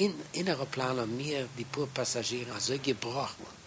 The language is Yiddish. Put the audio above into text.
in innere Plan an mir die pur Passagiere so gebrochen.